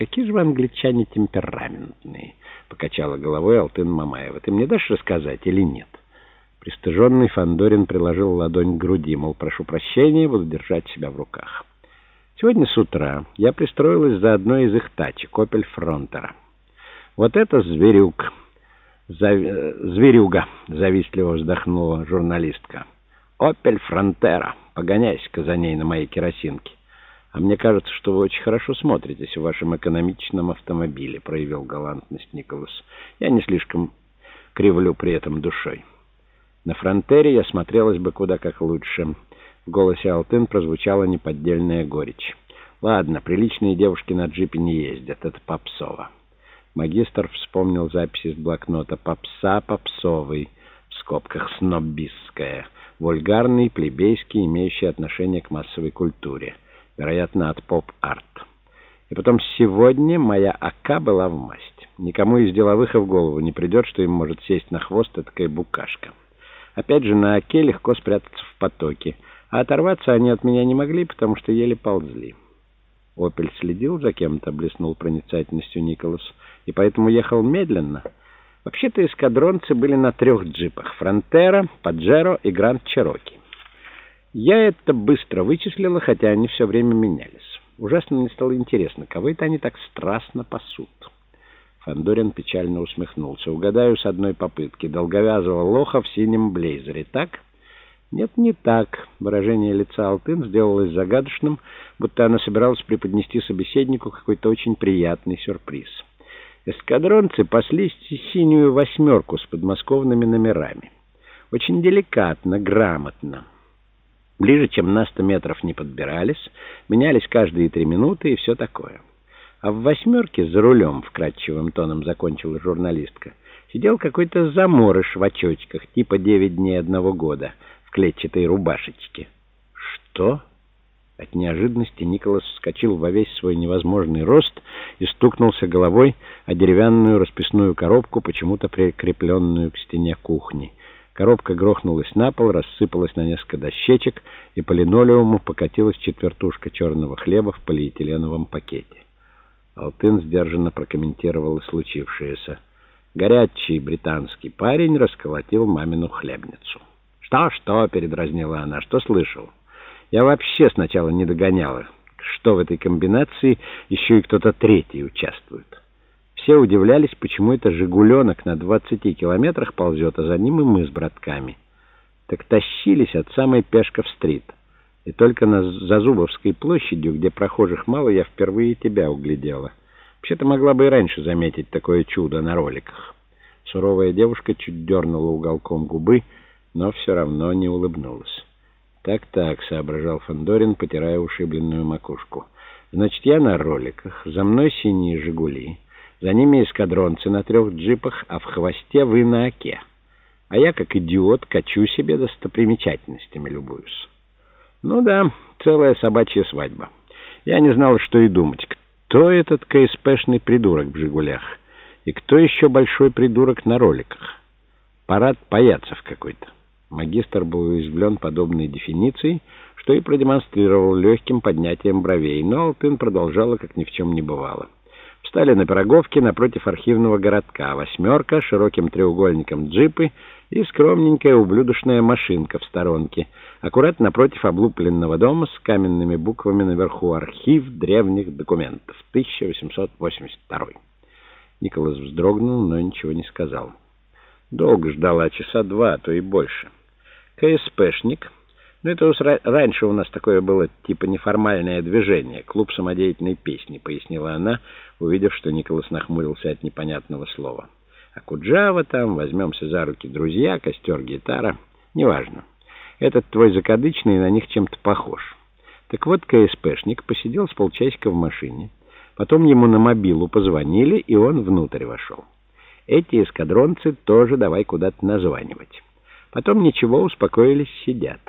какие же вы англичане темпераментные!» — покачала головой Алтын Мамаева. «Ты мне дашь рассказать или нет?» Пристыженный Фандорин приложил ладонь к груди, мол, прошу прощения, буду держать себя в руках. Сегодня с утра я пристроилась за одной из их тачек, «Опель Фронтера». Вот это зверюк, зав... зверюга, завистливо вздохнула журналистка. «Опель Фронтера, погоняйся-ка за ней на моей керосинке». «А мне кажется, что вы очень хорошо смотритесь в вашем экономичном автомобиле», — проявил галантность Николас. «Я не слишком кривлю при этом душой». На фронтере я смотрелась бы куда как лучше. В голосе Алтын прозвучала неподдельная горечь. Ладно, приличные девушки на джипе не ездят, это попсово. Магистр вспомнил запись из блокнота «Попса попсовый», в скобках «снобистская», вульгарный, плебейский, имеющий отношение к массовой культуре, вероятно, от поп-арт. И потом сегодня моя АК была в масть. Никому из деловых и в голову не придет, что им может сесть на хвост такая букашка. Опять же, на оке легко спрятаться в потоке, а оторваться они от меня не могли, потому что еле ползли. Опель следил за кем-то, блеснул проницательностью Николас, и поэтому ехал медленно. Вообще-то эскадронцы были на трех джипах — Фронтера, Паджеро и Гранд Чероки. Я это быстро вычислила, хотя они все время менялись. Ужасно мне стало интересно, кого это они так страстно пасут. Фандорин печально усмехнулся. «Угадаю с одной попытки. Долговязого лоха в синем блейзере, так?» «Нет, не так». Выражение лица Алтын сделалось загадочным, будто она собиралась преподнести собеседнику какой-то очень приятный сюрприз. Эскадронцы пасли синюю восьмерку с подмосковными номерами. Очень деликатно, грамотно. Ближе, чем на сто метров не подбирались, менялись каждые три минуты и все такое. А в «восьмерке» за рулем, вкрадчивым тоном закончила журналистка, сидел какой-то заморыш в очочках, типа девять дней одного года, в клетчатой рубашечке. «Что?» От неожиданности Николас вскочил во весь свой невозможный рост и стукнулся головой о деревянную расписную коробку, почему-то прикрепленную к стене кухни. Коробка грохнулась на пол, рассыпалась на несколько дощечек, и по линолеуму покатилась четвертушка черного хлеба в полиэтиленовом пакете. Алтын сдержанно прокомментировал случившееся. Горячий британский парень расколотил мамину хлебницу. «Что-что?» — передразнила она. «Что слышал?» «Я вообще сначала не догоняла, что в этой комбинации еще и кто-то третий участвует». Все удивлялись, почему это «Жигуленок» на 20 километрах ползет, а за ним и мы с братками. Так тащились от самой Пешков-стрит. И только на Зазубовской площадью, где прохожих мало, я впервые тебя углядела. Вообще-то могла бы и раньше заметить такое чудо на роликах. Суровая девушка чуть дернула уголком губы, но все равно не улыбнулась. «Так-так», — соображал Фандорин, потирая ушибленную макушку. «Значит, я на роликах, за мной синие «Жигули», за ними эскадронцы на трех джипах, а в хвосте вы на оке. А я, как идиот, качу себе достопримечательностями любуюсь». Ну да, целая собачья свадьба. Я не знал, что и думать. Кто этот КСПшный придурок в «Жигулях»? И кто еще большой придурок на роликах? Парад паяцев какой-то. Магистр был уязвлен подобной дефиницией, что и продемонстрировал легким поднятием бровей, но Алтын продолжала, как ни в чем не бывало. Встали на Пироговке напротив архивного городка. Восьмерка, широким треугольником джипы и скромненькая ублюдочная машинка в сторонке. Аккуратно напротив облупленного дома с каменными буквами наверху «Архив древних документов, 1882». Николас вздрогнул, но ничего не сказал. Долго ждала, часа два, а то и больше. КСПшник... Ну, это уж раньше у нас такое было типа неформальное движение, клуб самодеятельной песни, пояснила она, увидев, что Николас нахмурился от непонятного слова. А Куджава там, возьмемся за руки друзья, костер, гитара, неважно. Этот твой закадычный на них чем-то похож. Так вот, КСПшник посидел с полчасика в машине, потом ему на мобилу позвонили, и он внутрь вошел. Эти эскадронцы тоже давай куда-то названивать. Потом ничего, успокоились, сидят.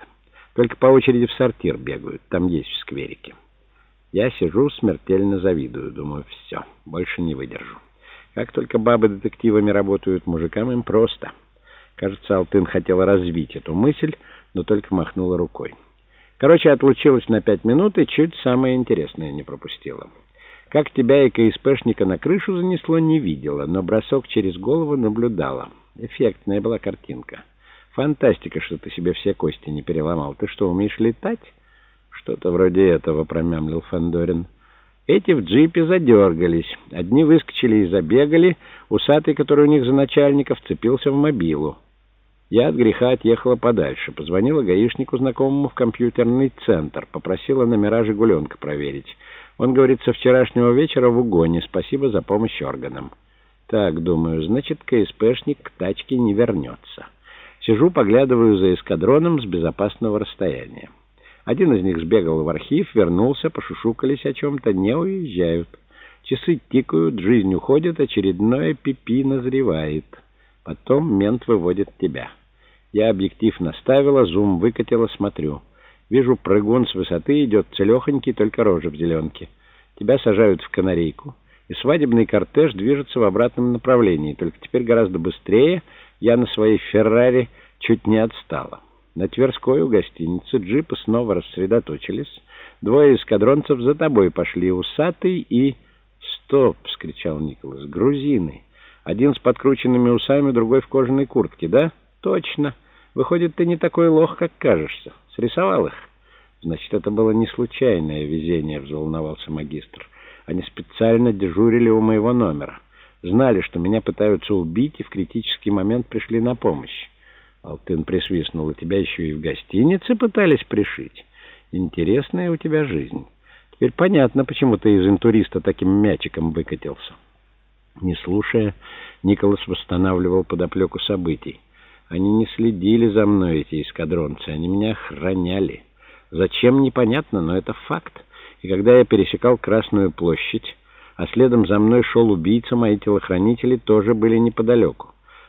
Только по очереди в сортир бегают, там есть в скверике. Я сижу, смертельно завидую, думаю, все, больше не выдержу. Как только бабы детективами работают, мужикам им просто. Кажется, Алтын хотела развить эту мысль, но только махнула рукой. Короче, отлучилась на пять минут и чуть самое интересное не пропустила. Как тебя и КСПшника на крышу занесло, не видела, но бросок через голову наблюдала. Эффектная была картинка. Фантастика, что ты себе все кости не переломал. Ты что, умеешь летать? Что-то вроде этого, промямлил Фандорин. Эти в джипе задергались. Одни выскочили и забегали. Усатый, который у них за начальника, вцепился в мобилу. Я от греха отъехала подальше. Позвонила гаишнику знакомому в компьютерный центр. Попросила номера «Жигуленка» проверить. Он говорит, со вчерашнего вечера в угоне. Спасибо за помощь органам. Так, думаю, значит, КСПшник к тачке не вернется. Сижу, поглядываю за эскадроном с безопасного расстояния. Один из них сбегал в архив, вернулся, пошушукались о чем-то, не уезжают. Часы тикают, жизнь уходит, очередное пипи назревает. Потом мент выводит тебя. Я объектив наставила, зум выкатила, смотрю. Вижу, прыгун с высоты идет целехонький, только рожа в зеленке. Тебя сажают в канарейку, и свадебный кортеж движется в обратном направлении, только теперь гораздо быстрее. Я на своей «Феррари» чуть не отстала. На Тверской у гостиницы джипы снова рассредоточились. Двое эскадронцев за тобой пошли, усатый и... «Стоп!» — вскричал Николас. «Грузины! Один с подкрученными усами, другой в кожаной куртке, да?» «Точно! Выходит, ты не такой лох, как кажешься. Срисовал их?» «Значит, это было не случайное везение», — взволновался магистр. «Они специально дежурили у моего номера. Знали, что меня пытаются убить, и в критический момент пришли на помощь». Алтын присвистнул. «И тебя еще и в гостинице пытались пришить? Интересная у тебя жизнь. Теперь понятно, почему ты из интуриста таким мячиком выкатился». Не слушая, Николас восстанавливал подоплеку событий. Они не следили за мной, эти эскадронцы, они меня охраняли. Зачем, непонятно, но это факт. И когда я пересекал Красную площадь, а следом за мной шел убийца, мои телохранители тоже были неподалеку.